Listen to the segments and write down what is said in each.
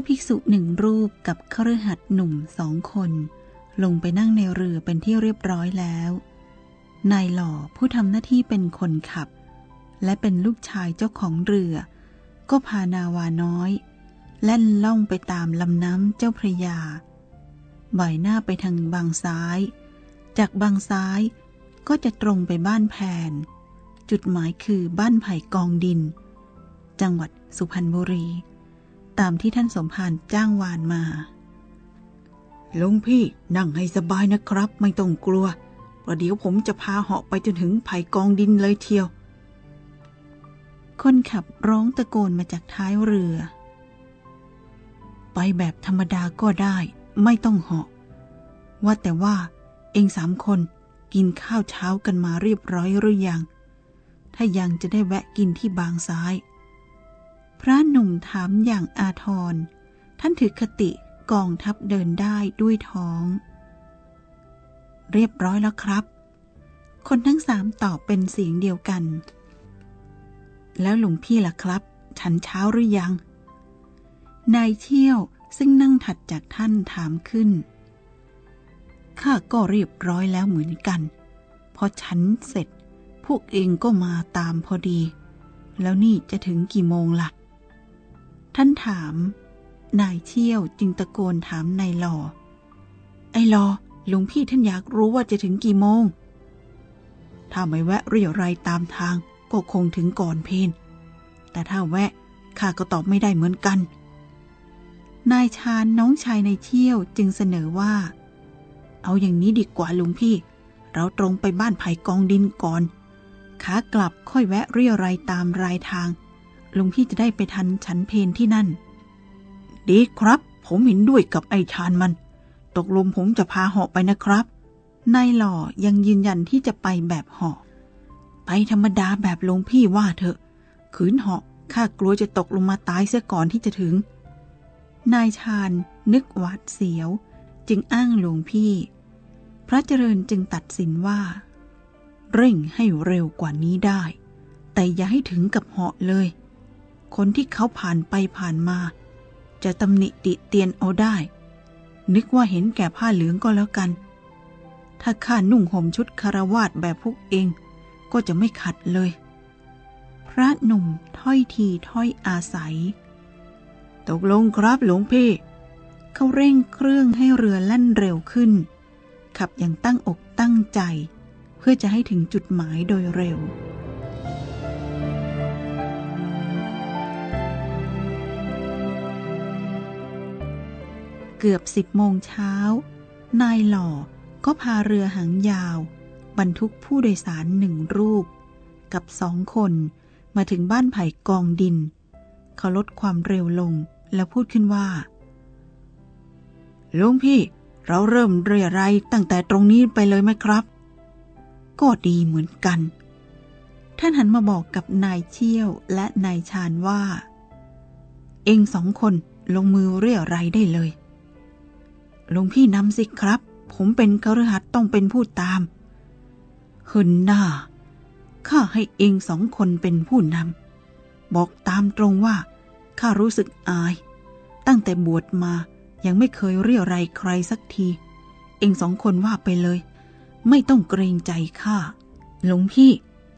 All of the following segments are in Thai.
อภิกษุหนึ่งรูปกับครือหัดหนุ่มสองคน ลงไปนั่งในเรือเป็นที่เรียบร้อยแล้ว นายหล่อผู้ทำหน้าที่เป็นคนขับ และเป็นลูกชายเจ้าของเรือ ก็พานาวาน้อย แล่นล่องไปตามลำน้ำเจ้าพระยา บ่อยหน้าไปทางบางซ้าย จากบางซ้ายก็จะตรงไปบ้านแผน จุดหมายคือบ้านไผ่กองดิน จังหวัดสุพรรณบุรี ตามที่ท่านสมภารจ้างวานมา ลุงพี่นั่งให้สบายนะครับ ไม่ต้องกลัว ประเดี๋ยวผมจะพาเหาะไปจนถึงไผ่กองดินเลยเทียว คนขับร้องตะโกนมาจากท้ายเรือ ไปแบบธรรมดาก็ได้ ไม่ต้องเหาะ ว่าแต่ว่า เองสามคนกินข้าวเช้ากันมาเรียบร้อยหรือยัง ถ้ายังจะได้แวะกินที่บางซ้าย พระหนุ่มถามอย่างอาทร ท่านถือคติกองทัพเดินได้ด้วยท้อง เรียบร้อยแล้วครับ คนทั้งสามตอบเป็นเสียงเดียวกัน แล้วหลวงพี่ล่ะครับ ฉันเช้าหรือยัง นายเที่ยวซึ่งนั่งถัดจากท่านถามขึ้น ข้าก็เรียบร้อยแล้วเหมือนกัน พอฉันเสร็จ พวกเองก็มาตามพอดี แล้วนี่จะถึงกี่โมงละ่ะ ท่านถาม นายเชี่ยวจึงตะโกนถามนายหลอไอ้หลอหลวงพี่ท่านอยากรู้ว่าจะถึงกี่โมง ถ้าไม่แวะเรียไรตามทางก็คงถึงก่อนเพนแต่ถ้าแวะข้าก็ตอบไม่ได้เหมือนกัน นายชานน้องชายนายเชี่ยวจึงเสนอว่า เอาอย่างนี้ดีกว่าลุงพี่ เราตรงไปบ้านไผ่กองดินก่อน ขากลับค่อยแวะเรียรายตามรายทาง ลุงพี่จะได้ไปทันฉันเพนที่นั่น ดีครับ ผมเห็นด้วยกับไอ้ชานมัน ตกลงผมจะพาเหาะไปนะครับ นายหล่อยังยืนยันที่จะไปแบบเหาะ ไปธรรมดาแบบลุงพี่ว่าเถอะ ขืนเหาะข้ากลัวจะตกลงมาตายเสียก่อนที่จะถึง นายชาญนึกหวาดเสียว จึงอ้างหลวงพี่ พระเจริญจึงตัดสินว่า เร่งให้เร็วกว่านี้ได้ แต่อย่าให้ถึงกับเหาะเลย คนที่เขาผ่านไปผ่านมา จะตำหนิติเตียนเอาได้ นึกว่าเห็นแก่ผ้าเหลืองก็แล้วกัน ถ้าข้านุ่งห่มชุดคารวาสแบบพวกเอง ก็จะไม่ขัดเลย พระหนุ่มถ้อยทีถ้อยอาศัย ตกลงครับหลวงพี่ เขาเร่งเครื่องให้เรือแล่นเร็วขึ้น ขับอย่างตั้งอกตั้งใจ เพื่อจะให้ถึงจุดหมายโดยเร็ว เกือบสิบโมงเช้า นายหล่อก็พาเรือหางยาว บรรทุกผู้โดยสารหนึ่งรูป กับสองคนมาถึงบ้านไผ่กองดิน เขาลดความเร็วลงแล้วพูดขึ้นว่าลุงพี่ เราเริ่มเรียไรตั้งแต่ตรงนี้ไปเลยไหมครับ ก็ดีเหมือนกัน ท่านหันมาบอกกับนายเชี่ยวและนายชาญว่า เองสองคนลงมือเรียไรได้เลย ลุงพี่นำสิครับ ผมเป็นกระหัดต้องเป็นผู้ตามหึนหน้าข้าให้เองสองคนเป็นผู้นำบอกตามตรงว่าข้ารู้สึกอาย ตั้งแต่บวชมายังไม่เคยเรียอะไรใครสักที เองสองคนว่าไปเลย ไม่ต้องเกรงใจข้าหลวงพี่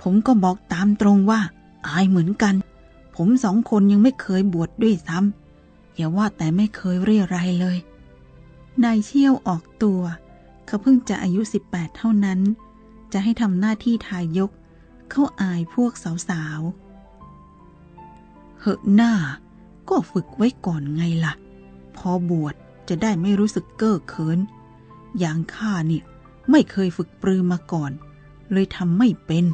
ผมก็บอกตามตรงว่า อายเหมือนกัน ผมสองคนยังไม่เคยบวชดด้วยซ้ำอย่าว่าแต่ไม่เคยเรียอะไรเลย นายเชี่ยวออกตัว เขาเพิ่งจะอายุสิบแปดเท่านั้น จะให้ทำหน้าที่ทายก เขาอายพวกสาวๆ เหอะหน้า ก็ฝึกไว้ก่อนไงละ่ะ พอบวชจะได้ไม่รู้สึกเก้อเขิน อย่างข้าเนี่ยไม่เคยฝึกปรือมาก่อน เลยทำไม่เป็น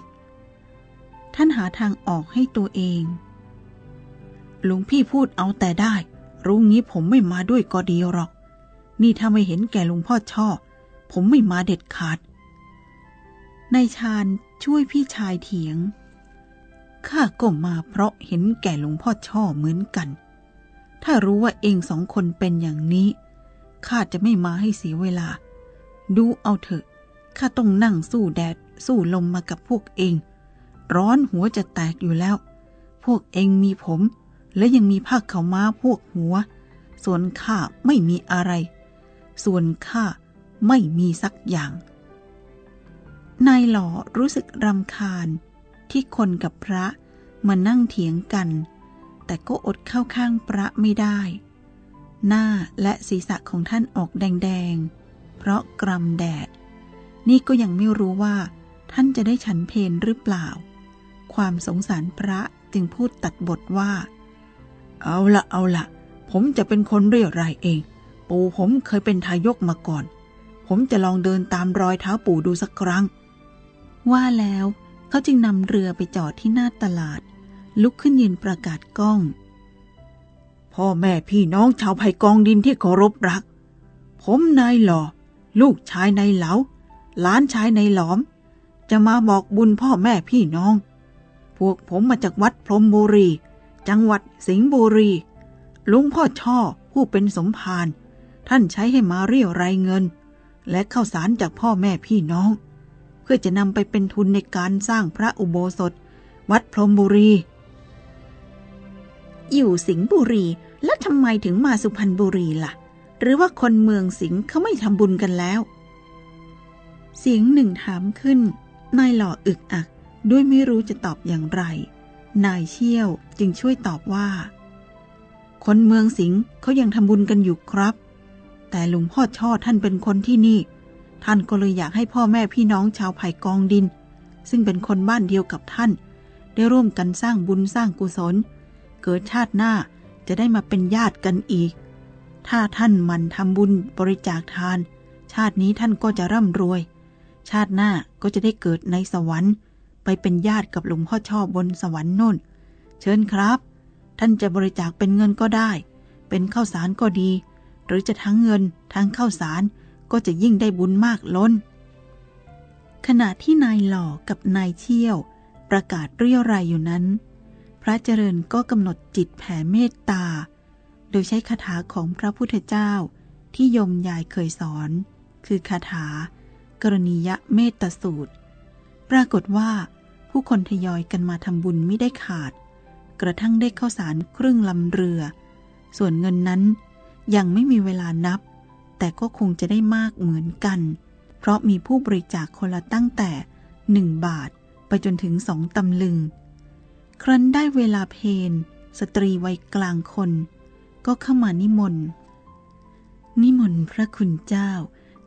ท่านหาทางออกให้ตัวเองลุงพี่พูดเอาแต่ได้ รู้งี้ผมไม่มาด้วยก็ดีหรอก นี่ถ้าไม่เห็นแก่ลุงพ่อช่อ ผมไม่มาเด็ดขาดนายชาญช่วยพี่ชายเถียง ข้าก็มาเพราะเห็นแก่ลุงพ่อช่อเหมือนกัน ถ้ารู้ว่าเองสองคนเป็นอย่างนี้ ข้าจะไม่มาให้เสียเวลา ดูเอาเถอะ ข้าต้องนั่งสู้แดด สู้ลมมากับพวกเอง ร้อนหัวจะแตกอยู่แล้ว พวกเองมีผม และยังมีผ้าเขาม้าพวกหัว ส่วนข้าไม่มีอะไร ส่วนข้าไม่มีสักอย่าง นายหล่อรู้สึกรำคาญที่คนกับพระมานั่งเถียงกัน แต่ก็อดเข้าข้างพระไม่ได้ หน้าและศีรษะของท่านออกแดงๆ เพราะกรำแดด นี่ก็ยังไม่รู้ว่า ท่านจะได้ฉันเพนหรือเปล่า ความสงสารพระจึงพูดตัดบทว่า เอาละเอาละผมจะเป็นคนเรียรายเอง ปู่ผมเคยเป็นทายกมาก่อน ผมจะลองเดินตามรอยเท้าปู่ดูสักครั้ง ว่าแล้วเขาจึงนำเรือไปจอดที่หน้าตลาด ลุกขึ้นยืนประกาศกล้อง พ่อแม่พี่น้องชาวไผ่กองดินที่เคารพรัก ผมนายหล่อ ลูกชายนายเหลาหลานชายนายหลอม จะมาบอกบุญพ่อแม่พี่น้อง พวกผมมาจากวัดพรมบุรี จังหวัดสิงห์บุรี ลุงพ่อช่อผู้เป็นสมภาร ท่านใช้ให้มาเรียรายเงิน และเข้าสารจากพ่อแม่พี่น้อง เพื่อจะนำไปเป็นทุนในการสร้างพระอุโบสถ วัดพรมบุรี อยู่สิงห์บุรี แล้วทำไมถึงมาสุพรรณบุรีละ่ะ หรือว่าคนเมืองสิงห์เขาไม่ทำบุญกันแล้ว เสียงหนึ่งถามขึ้น นายหล่ออึกอัก ด้วยไม่รู้จะตอบอย่างไร นายเชี่ยวจึงช่วยตอบว่า คนเมืองสิงห์เขายังทำบุญกันอยู่ครับ แต่หลวงพ่อช่อท่านเป็นคนที่นี่ ท่านก็เลยอยากให้พ่อแม่พี่น้องชาวไผ่กองดิน ซึ่งเป็นคนบ้านเดียวกับท่าน ได้ร่วมกันสร้างบุญสร้างกุศล เกิดชาติหน้าจะได้มาเป็นญาติกันอีก ถ้าท่านมันทำบุญบริจาคทาน ชาตินี้ท่านก็จะร่ำรวย ชาติหน้าก็จะได้เกิดในสวรรค์ ไปเป็นญาติกับหลวงพ่อชอบบนสวรรค์โน่น เชิญครับ ท่านจะบริจาคเป็นเงินก็ได้ เป็นข้าวสารก็ดี หรือจะทั้งเงินทั้งข้าวสารก็จะยิ่งได้บุญมากล้น ขณะที่นายหล่อกับนายเชี่ยว ประกาศเรียรายอยู่นั้น พระเจริญก็กำหนดจิตแผ่เมตตา โดยใช้คาถาของพระพุทธเจ้าที่ยมยายเคยสอน คือคาถา กรณียะเมตตสูตร ปรากฏว่า ผู้คนทยอยกันมาทำบุญไม่ได้ขาด กระทั่งได้เข้าสารครึ่งลำเรือ ส่วนเงินนั้น ยังไม่มีเวลานับ แต่ก็คงจะได้มากเหมือนกัน เพราะมีผู้บริจาคคนละตั้งแต่หนึ่งบาทไปจนถึงสองตำลึง ครั้นได้เวลาเพนสตรีวัยกลางคน ก็เข้ามานิมนต์ นิมนต์พระคุณเจ้า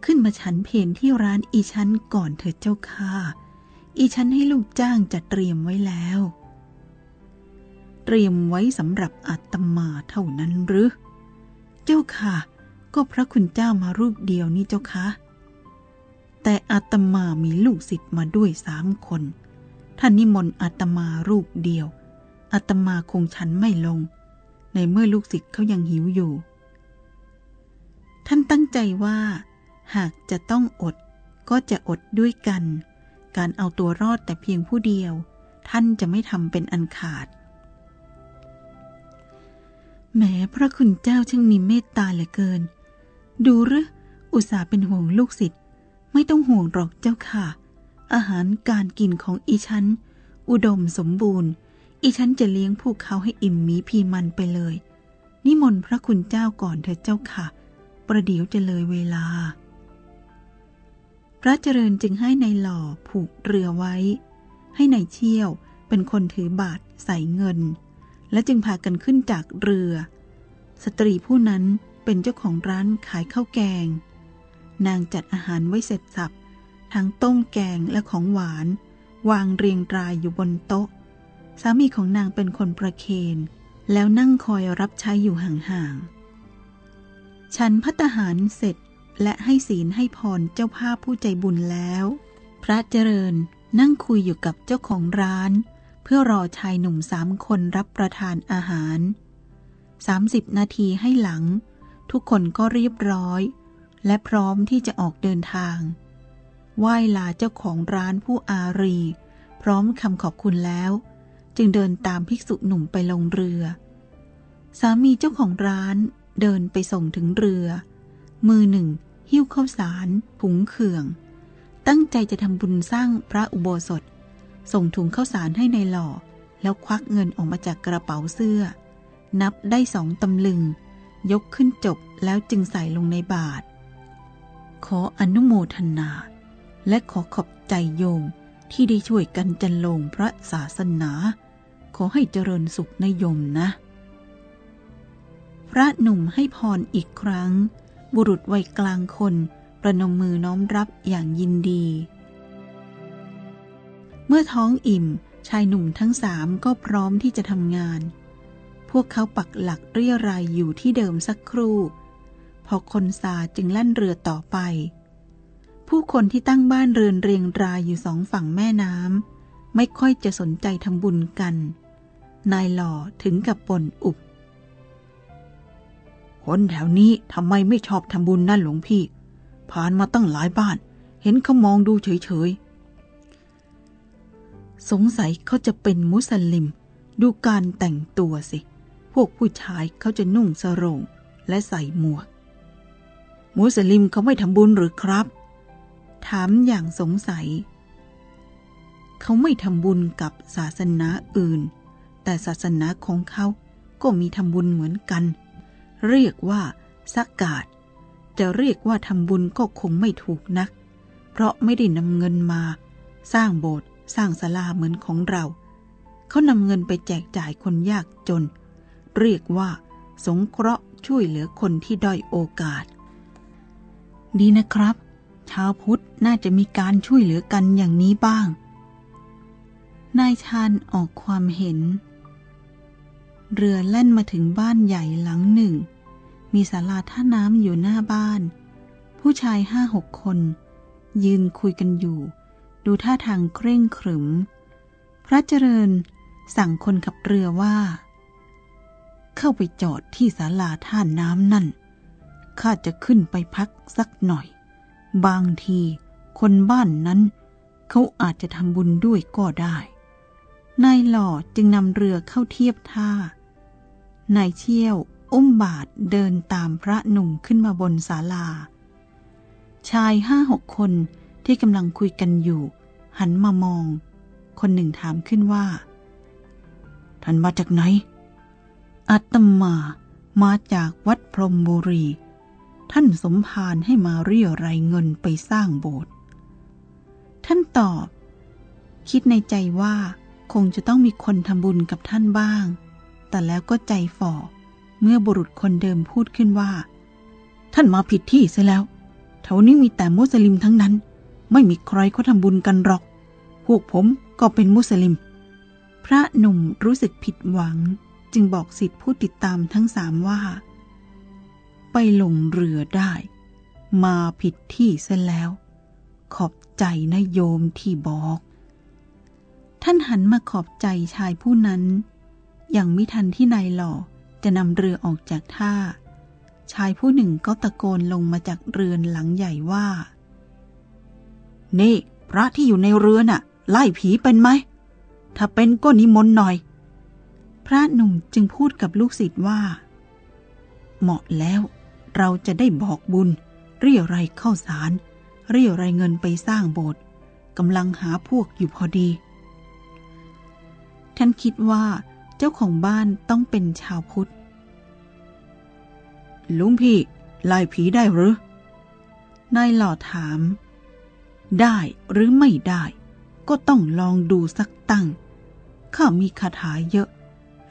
ขึ้นมาฉันเพนที่ร้านอีชั้นก่อนเถิดเจ้าค่ะ อีชั้นให้ลูกจ้างจัดเตรียมไว้แล้ว เตรียมไว้สำหรับอาตมาเท่านั้นหรือ เจ้าค่ะ ก็พระคุณเจ้ามารูปเดียวนี่เจ้าคะแต่อาตมามีลูกศิษย์มาด้วยสามคน ท่านนิมนต์อาตมารูปเดียว อาตมาคงฉันไม่ลง ในเมื่อลูกศิษย์เขายังหิวอยู่ ท่านตั้งใจว่า หากจะต้องอดก็จะอดด้วยกัน การเอาตัวรอดแต่เพียงผู้เดียว ท่านจะไม่ทำเป็นอันขาด แม้พระคุณเจ้าช่างมีเมตตาเหลือเกิน ดูหรืออุตส่าห์เป็นห่วงลูกศิษย์ไม่ต้องห่วงหรอกเจ้าค่ะ อาหารการกินของอีฉัน อุดมสมบูรณ์ อีฉันจะเลี้ยงพวกเขาให้อิ่มมีพีมันไปเลย นิมนต์พระคุณเจ้าก่อนเถิดเจ้าค่ะ ประเดี๋ยวจะเลยเวลา พระเจริญจึงให้ในายหล่อผูกเรือไว้ ให้ในายเชี่ยวเป็นคนถือบาทใส่เงิน และจึงพากันขึ้นจากเรือ สตรีผู้นั้นเป็นเจ้าของร้านขายข้าวแกง นางจัดอาหารไว้เสร็จสับทั้งต้มแกงและของหวาน วางเรียงรายอยู่บนโต๊ะ สามีของนางเป็นคนประเคน แล้วนั่งคอยรับใช้อยู่ห่างๆ ฉันพัตหารเสร็จและให้ศีลให้พรเจ้าภาพผู้ใจบุญแล้ว พระเจริญนั่งคุยอยู่กับเจ้าของร้าน เพื่อรอชายหนุ่มสามคนรับประทานอาหาร 30 นาทีให้หลัง ทุกคนก็เรียบร้อย และพร้อมที่จะออกเดินทาง ไหว้ลาเจ้าของร้านผู้อารี พร้อมคำขอบคุณแล้ว จึงเดินตามภิกษุหนุ่มไปลงเรือ สามีเจ้าของร้านเดินไปส่งถึงเรือ มือหนึ่ง หิ้วข้าวสารผงเขื่อง ตั้งใจจะทำบุญสร้างพระอุโบสถ ส่งถุงข้าวสารให้ในหล่อ แล้วควักเงินออกมาจากกระเป๋าเสื้อ นับได้สองตำลึง ยกขึ้นจบแล้วจึงใส่ลงในบาตรขออนุโมทนา และขอขอบใจโยมที่ได้ช่วยกันจันลงพระศาสนา ขอให้เจริญสุขนโยมนะ พระหนุ่มให้พรอีกครั้ง บุรุษวัยกลางคน ประนมมือน้อมรับอย่างยินดี เมื่อท้องอิ่มชายหนุ่มทั้งสามก็พร้อมที่จะทำงาน พวกเขาปักหลักเรียรายอยู่ที่เดิมสักครู่ พอคนซาจึงแล่นเรือต่อไป ผู้คนที่ตั้งบ้านเรือนเรียงรายอยู่สองฝั่งแม่น้ำไม่ค่อยจะสนใจทำบุญกัน นายหล่อถึงกับป่นอุบคนแถวนี้ทำไมไม่ชอบทำบุญนั่นหลวงพี่ ผ่านมาตั้งหลายบ้าน เห็นเขามองดูเฉยๆ สงสัยเขาจะเป็นมุสลิม ดูการแต่งตัวสิ พวกผู้ชายเขาจะนุ่งสรงและใส่หมวก มุสลิมเขาไม่ทำบุญหรือครับ ถามอย่างสงสัย เขาไม่ทำบุญกับศาสนาอื่น แต่ศาสนาของเขาก็มีทำบุญเหมือนกัน เรียกว่าสักกาดจะเรียกว่าทำบุญก็คงไม่ถูกนัก เพราะไม่ได้นำเงินมา สร้างโบสถ์ สร้างศาลาเหมือนของเรา เขานำเงินไปแจกจ่ายคนยากจน เรียกว่า สงเคราะห์ช่วยเหลือคนที่ด้อยโอกาส ดีนะครับ ชาวพุทธน่าจะมีการช่วยเหลือกันอย่างนี้บ้าง นายชาญออกความเห็น เรือแล่นมาถึงบ้านใหญ่หลังหนึ่ง มีศาลาท่าน้ำอยู่หน้าบ้าน ผู้ชายห้าหกคน ยืนคุยกันอยู่ ดูท่าทางเคร่งขรึม พระเจริญสั่งคนขับเรือว่า เข้าไปจอดที่ศาลาท่าน้ำนั่น ข้าจะขึ้นไปพักสักหน่อย บางทีคนบ้านนั้น เขาอาจจะทำบุญด้วยก็ได้ นายหล่อจึงนำเรือเข้าเทียบท่า นายเชี่ยวอุ้มบาทเดินตามพระหนุ่มขึ้นมาบนศาลา ชายห้าหกคน ที่กำลังคุยกันอยู่ หันมามอง คนหนึ่งถามขึ้นว่า ท่านมาจากไหน อาตมามาจากวัดพรมบุรี ท่านสมภารให้มาเรียรายเงินไปสร้างโบสถ์ ท่านตอบ คิดในใจว่าคงจะต้องมีคนทำบุญกับท่านบ้าง แต่แล้วก็ใจฝ่อ เมื่อบุรุษคนเดิมพูดขึ้นว่า ท่านมาผิดที่ซะแล้วแถวนี้มีแต่มุสลิมทั้งนั้น ไม่มีใครเขาทำบุญกันหรอก พวกผมก็เป็นมุสลิม พระหนุ่มรู้สึกผิดหวัง จึงบอกสิทธิผู้ติดตามทั้งสามว่า ไปลงเรือได้ มาผิดที่ซะแล้ว ขอบใจนะโยมที่บอก ท่านหันมาขอบใจชายผู้นั้นอยังม่ทันที่นายหล่อจะนำเรือออกจากท่า ชายผู้หนึ่งก็ตะโกนลงมาจากเรือนหลังใหญ่ว่า นี่ พระที่อยู่ในเรือน่ะ ไล่ผีเป็นไหม ถ้าเป็นก็นิมนต์หน่อย พระหนุ่มจึงพูดกับลูกศิษย์ว่า เหมาะแล้วเราจะได้บอกบุญ เรียอะไรเข้าสาร เรียอะไรเงินไปสร้างโบสถ์กำลังหาพวกอยู่พอดี ท่านคิดว่าเจ้าของบ้านต้องเป็นชาวพุทธลุงพี่ไล่ผีได้หรือ นายหล่อถาม ได้หรือไม่ได้ ก็ต้องลองดูสักตั้ง ข้ามีคาถาเยอะ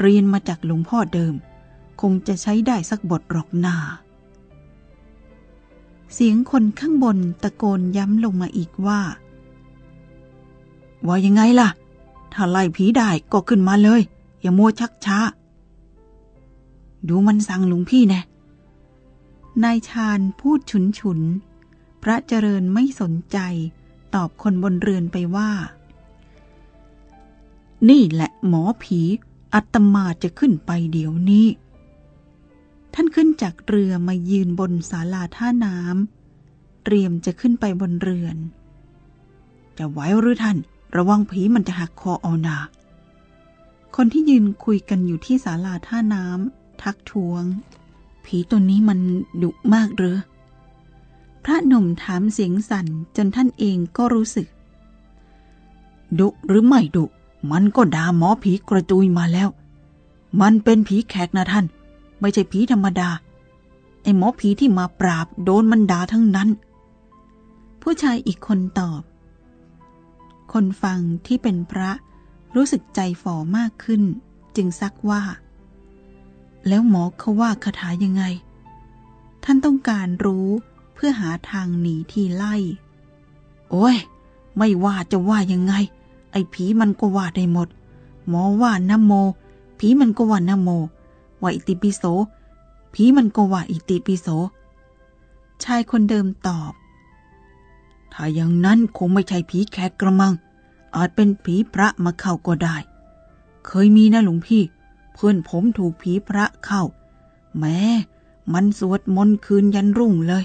เรียนมาจากหลวงพ่อเดิม คงจะใช้ได้สักบทหรอกนาเสียงคนข้างบนตะโกนย้ำลงมาอีกว่า ว่ายังไงล่ะ ถ้าไล่ผีได้ก็ขึ้นมาเลย อย่ามัวชักช้า ดูมันสั่งหลวงพี่แน่นายชาญพูดฉุนฉุน พระเจริญไม่สนใจ ตอบคนบนเรือนไปว่า นี่แหละหมอผีอัตมาจะขึ้นไปเดี๋ยวนี้ ท่านขึ้นจากเรือมายืนบนศาลาท่าน้ำเตรียมจะขึ้นไปบนเรือน จะไหวหรือท่าน ระวังผีมันจะหักคอเอานาคนที่ยืนคุยกันอยู่ที่ศาลาท่าน้ำทักท้วง ผีตัวนี้มันดุมากหรือ พระหนุ่มถามเสียงสั่นจนท่านเองก็รู้สึก ดุหรือไม่ดุ มันก็ด่าหมอผีกระจุยมาแล้ว มันเป็นผีแขกนะท่าน ไม่ใช่ผีธรรมดา ไอ้หมอผีที่มาปราบโดนมันด่าทั้งนั้น ผู้ชายอีกคนตอบ คนฟังที่เป็นพระรู้สึกใจฝ่อมากขึ้น จึงซักว่า แล้วหมอเขาว่าคาถายังไง ท่านต้องการรู้ พื่อหาทางหนีที่ไล่ โอ้ย ไม่ว่าจะว่ายังไง ไอ้ผีมันก็ว่าได้หมด หมอว่านโม ผีมันก็ว่านโม ว่าอิติปิโส ผีมันก็ว่าอิติปิโส ชายคนเดิมตอบ ถ้าอย่างนั้นคงไม่ใช่ผีแขกกระมัง อาจเป็นผีพระมาเข้าก็ได้ เคยมีนะหลวงพี่ เพื่อนผมถูกผีพระเข้า แม้มันสวดมนต์คืนยันรุ่งเลย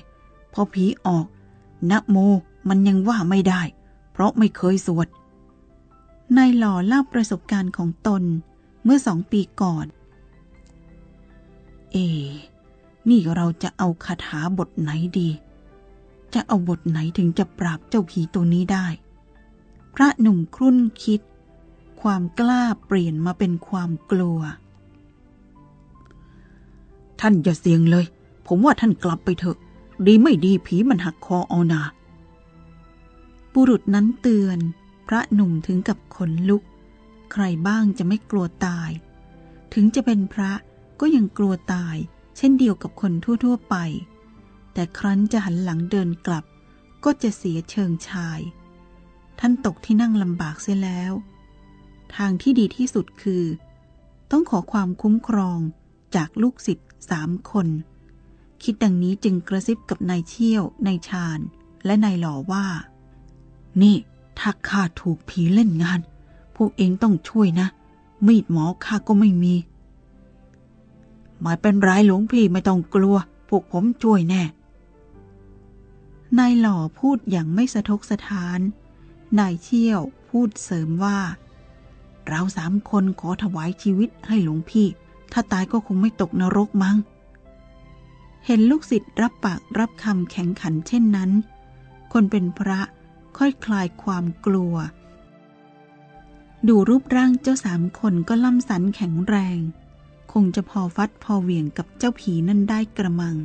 พอผีออก นะโมมันยังว่าไม่ได้ เพราะไม่เคยสวด นายหล่อเล่าประสบการณ์ของตนเมื่อสองปีก่อน เอ นี่เราจะเอาคาถาบทไหนดี จะเอาบทไหนถึงจะปราบเจ้าผีตัวนี้ได้ พระหนุ่มครุ่นคิด ความกล้าเปลี่ยนมาเป็นความกลัว ท่านอย่าเสี่ยงเลย ผมว่าท่านกลับไปเถอะ ดีไม่ดีผีมันหักคอเอานาบุรุษนั้นเตือน พระหนุ่มถึงกับขนลุก ใครบ้างจะไม่กลัวตาย ถึงจะเป็นพระก็ยังกลัวตาย เช่นเดียวกับคนทั่ว ๆ ไป แต่ครั้นจะหันหลังเดินกลับ ก็จะเสียเชิงชาย ท่านตกที่นั่งลำบากเสียแล้ว ทางที่ดีที่สุดคือ ต้องขอความคุ้มครองจากลูกศิษย์สามคน คิดดังนี้จึงกระซิบกับนายเชี่ยวนายชาญ และนายหล่อว่า นี่ถ้าข้าถูกผีเล่นงาน พวกเองต้องช่วยนะ มีดหมอข้าก็ไม่มีไม่เป็นไรหลวงพี่ไม่ต้องกลัว พวกผมช่วยแน่ นายหล่อพูดอย่างไม่สะทกสะท้าน นายเชี่ยวพูดเสริมว่า เราสามคนขอถวายชีวิตให้หลวงพี่ ถ้าตายก็คงไม่ตกนรกมั้ง เห็นลูกศิษย์รับปากรับคำแข็งขันเช่นนั้น คนเป็นพระค่อยคลายความกลัว ดูรูปร่างเจ้าสามคนก็ล่ำสันแข็งแรง คงจะพอฟัดพอเหวี่ยงกับเจ้าผีนั่นได้กระมัง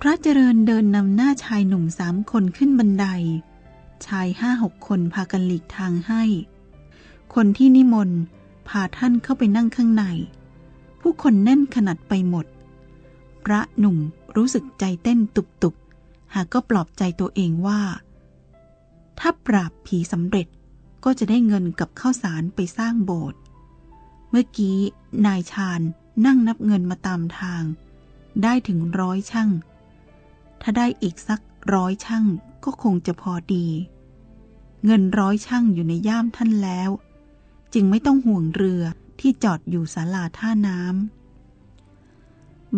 พระเจริญเดินนำหน้าชายหนุ่มสามคนขึ้นบันได ชายห้าหกคนพากันหลีกทางให้ คนที่นิมนต์พาท่านเข้าไปนั่งข้างใน ผู้คนแน่นขนาดไปหมด พระหนุ่มรู้สึกใจเต้นตุบๆ หากก็ปลอบใจตัวเองว่า ถ้าปราบผีสำเร็จก็จะได้เงินกับข้าวสารไปสร้างโบสถ์ เมื่อกี้นายชาญนั่งนับเงินมาตามทาง ได้ถึงร้อยช่าง ถ้าได้อีกสักร้อยช่างก็คงจะพอดี เงินร้อยช่างอยู่ในย่ามท่านแล้ว จึงไม่ต้องห่วงเรือที่จอดอยู่ศาลาท่าน้ำ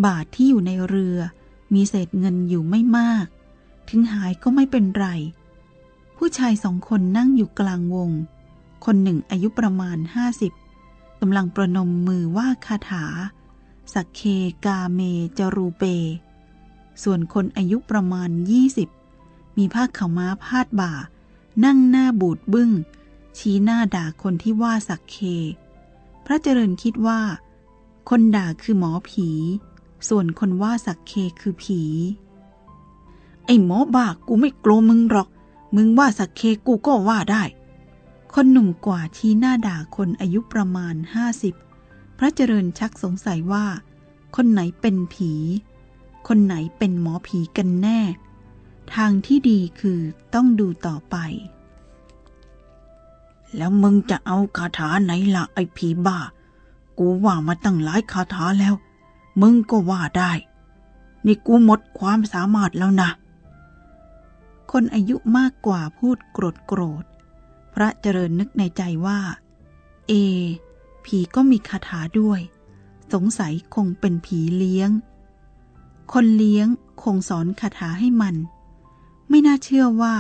บาทที่อยู่ในเรือ มีเศษเงินอยู่ไม่มาก ถึงหายก็ไม่เป็นไร ผู้ชายสองคนนั่งอยู่กลางวง คนหนึ่งอายุประมาณห้าสิบกำลังประนมมือว่าคาถา สักเคกาเมจรูเป ส่วนคนอายุประมาณยี่สิบมีผ้าขาวม้าพาดบ่า นั่งหน้าบูดบึง้ง ชี้หน้าด่าคนที่ว่าสักเค พระเจริญคิดว่า คนด่าคือหมอผี ส่วนคนว่าสักเคคือผี ไอ้หมอบ้ากูไม่กลัวมึงหรอก มึงว่าสักเคกูก็ว่าได้ คนหนุ่มกว่าชี้หน้าด่าคนอายุประมาณห้าสิบพระเจริญชักสงสัยว่า คนไหนเป็นผี คนไหนเป็นหมอผีกันแน่ ทางที่ดีคือต้องดูต่อไป แล้วมึงจะเอาคาถาไหนล่ะไอ้ผีบ้า กูว่ามาตั้งหลายคาถาแล้ว มึงก็ว่าได้ นี่กูหมดความสามารถแล้วนะ คนอายุมากกว่าพูดโกรธโกรธ พระเจริญนึกในใจว่า เอ ผีก็มีคาถาด้วย สงสัยคงเป็นผีเลี้ยง คนเลี้ยงคงสอนคาถาให้มัน ไม่น่าเชื่อว่า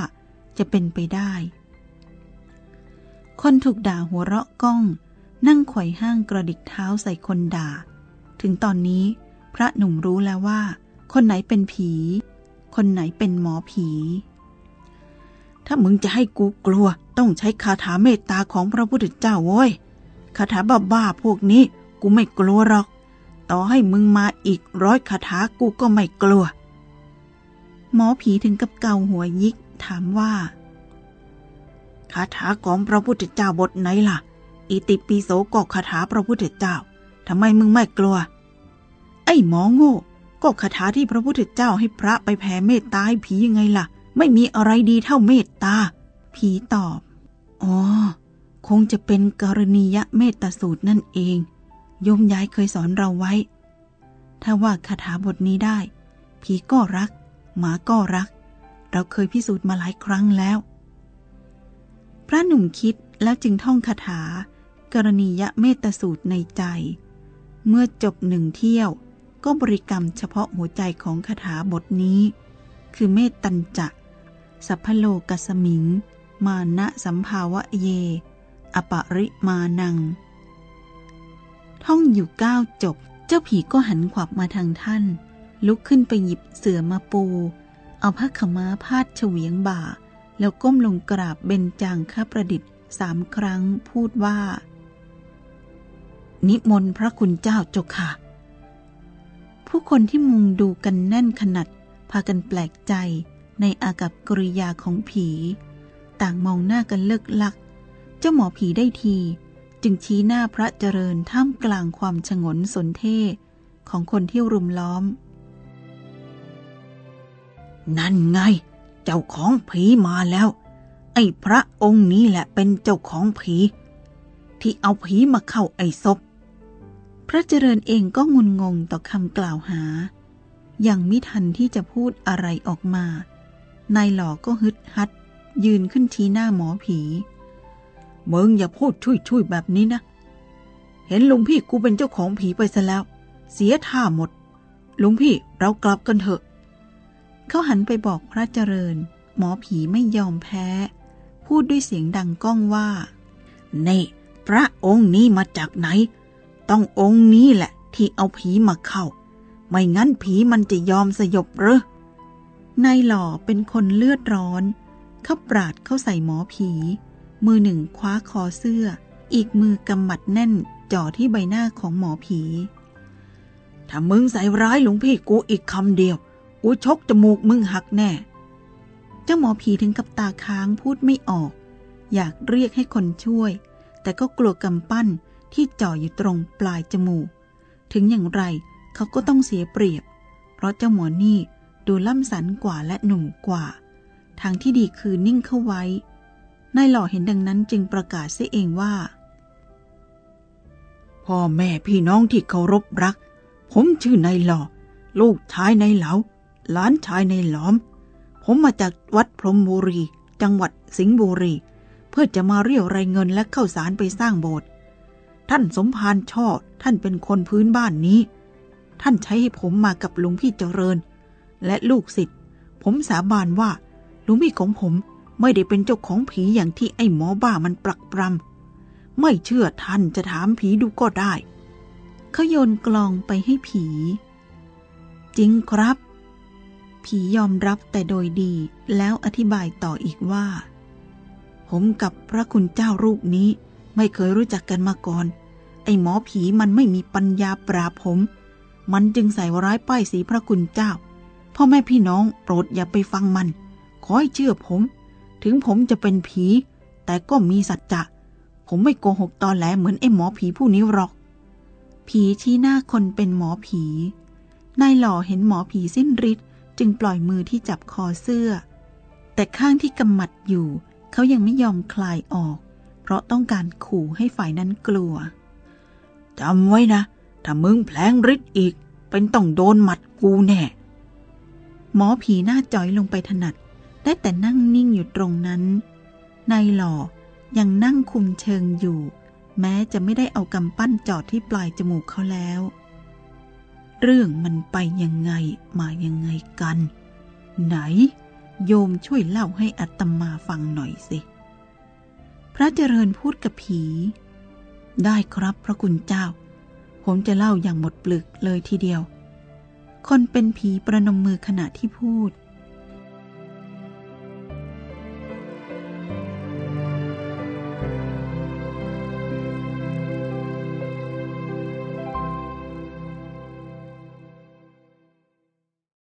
จะเป็นไปได้ คนถูกด่าหัวเราะก้อง นั่งไขว่ห้างกระดิกเท้าใส่คนด่า ถึงตอนนี้ พระหนุ่มรู้แล้วว่า คนไหนเป็นผี คนไหนเป็นหมอผี ถ้ามึงจะให้กูกลัว ต้องใช้คาถาเมตตาของพระพุทธเจ้าโว้ยคาถาบ้าๆพวกนี้ กูไม่กลัวหรอกกต่อให้มึงมาอีกร้อยคาถากูก็ไม่กลัว หมอผีถึงกับเกาหัวยิกถามว่าคาถาของพระพุทธเจ้าบทไหนล่ะ อิติปิโสก็คาถาพระพุทธเจ้าทำไมมึงไม่กลัว ไอ้หมอโง่ ก็คาถาที่พระพุทธเจ้าให้พระไปแผ่เมตตาให้ผียังไงล่ะ ไม่มีอะไรดีเท่าเมตตา ผีตอบ อ๋อ คงจะเป็นกรณียเมตตาสูตรนั่นเอง ยมยายเคยสอนเราไว้ ถ้าว่าคาถาบทนี้ได้ ผีก็รัก หมาก็รัก เราเคยพิสูจน์มาหลายครั้งแล้ว พระหนุ่มคิดแล้วจึงท่องคาถากรณียเมตตาสูตรในใจ เมื่อจบหนึ่งเที่ยว ก็บริกรรมเฉพาะหัวใจของคาถาบทนี้ คือเมตตัญจะ สัพพโลกัสมิง มานะสัมภาวะเย อปริมานัง ท่องอยู่เก้าจบ เจ้าผีก็หันขวับมาทางท่าน ลุกขึ้นไปหยิบเสื่อมาปู เอาผ้าขม้าพาดเฉวียงบ่า แล้วก้มลงกราบเบญจางค้าประดิษฐ์สามครั้งพูดว่า นิมนต์พระคุณเจ้าจ้าค่ะ ผู้คนที่มุงดูกันแน่นขนาดพากันแปลกใจในอากับกริยาของผี ต่างมองหน้ากันเลิกลัก เจ้าหมอผีได้ที จึงชี้หน้าพระเจริญท่ามกลางความฉงนสนเท่ของคนที่รุมล้อม นั่นไง เจ้าของผีมาแล้ว ไอ้พระองค์นี้แหละเป็นเจ้าของผี ที่เอาผีมาเข้าไอ้ศพ พระเจริญเองก็งุนงงต่อคำกล่าวหา ยังมิทันที่จะพูดอะไรออกมา นายหล่อก็ฮึดฮัด ยืนขึ้นชี้หน้าหมอผีเมึงอย่าพูดชุยๆแบบนี้นะ เห็นลุงพี่กูเป็นเจ้าของผีไปซะแล้ว เสียท่าหมด ลุงพี่เรากลับกันเถอะ เขาหันไปบอกพระเจริญ หมอผีไม่ยอมแพ้ พูดด้วยเสียงดังก้องว่านี่พระองค์นี้มาจากไหน ต้ององค์นี้แหละ ที่เอาผีมาเข้า ไม่งั้นผีมันจะยอมสยบหรือนายหล่อเป็นคนเลือดร้อนเขาปราดเข้าใส่หมอผี มือหนึ่งคว้าคอเสื้อ อีกมือกำมัดแน่นจ่อที่ใบหน้าของหมอผี ถ้ามึงใส่ร้ายหลวงพี่กูอีกคำเดียว กูชกจมูกมึงหักแน่ เจ้าหมอผีถึงกับตาค้างพูดไม่ออก อยากเรียกให้คนช่วย แต่ก็กลัวกำปั้น ที่จ่ออยู่ตรงปลายจมูก ถึงอย่างไรเขาก็ต้องเสียเปรียบ เพราะเจ้าหมอนี่ดูล่ำสันกว่าและหนุ่มกว่า ทางที่ดีคือนิ่งเข้าไว้ นายหล่อเห็นดังนั้นจึงประกาศเสียเองว่า พ่อแม่พี่น้องที่เคารพรัก ผมชื่อนายหล่อ ลูกชายนายเหลา หลานชายนายหลอม ผมมาจากวัดพรหมบุรี จังหวัดสิงห์บุรี เพื่อจะมาเรียรายเงินและเข้าสารไปสร้างโบสถ์ ท่านสมภารช่อ ท่านเป็นคนพื้นบ้านนี้ ท่านใช้ให้ผมมากับลุงพี่เจริญ และลูกศิษย์ ผมสาบานว่าลุงพี่ของผมไม่ได้เป็นเจ้าของผีอย่างที่ไอ้หมอบ้ามันปลักปรำ ไม่เชื่อท่านจะถามผีดูก็ได้ เขาโยนกลองไปให้ผี จริงครับ ผียอมรับแต่โดยดีแล้วอธิบายต่ออีกว่า ผมกับพระคุณเจ้ารูปนี้ ไม่เคยรู้จักกันมาก่อน ไอ้หมอผีมันไม่มีปัญญาปราบผม มันจึงใส่ร้ายป้ายสีพระคุณเจ้า พ่อแม่พี่น้องโปรดอย่าไปฟังมัน ขอให้เชื่อผม ถึงผมจะเป็นผี แต่ก็มีสัจจะ ผมไม่โกหกตอแหลเหมือนไอ้หมอผีผู้นี้หรอก ผีชี้หน้าคนเป็นหมอผี นายหล่อเห็นหมอผีสิ้นฤทธิ์จึงปล่อยมือที่จับคอเสื้อ แต่ข้างที่กำมัดอยู่ เขายังไม่ยอมคลายออก เพราะต้องการขู่ให้ฝ่ายนั้นกลัวจำไว้นะ ถ้ามึงแผลงฤทธิ์อีก เป็นต้องโดนหมัดกูแน่ หมอผีหน้าจ้อยลงไปถนัด ได้แต่นั่งนิ่งอยู่ตรงนั้น นายหล่อยังนั่งคุมเชิงอยู่ แม้จะไม่ได้เอากำปั้นจอดที่ปลายจมูกเขาแล้ว เรื่องมันไปยังไงมายังไงกัน ไหน โยมช่วยเล่าให้อัตมาฟังหน่อยสิ พระเจริญพูดกับผี ได้ครับพระคุณเจ้า ผมจะเล่าอย่างหมดปลึกเลยทีเดียว คนเป็นผีประนมมือขณะที่พูด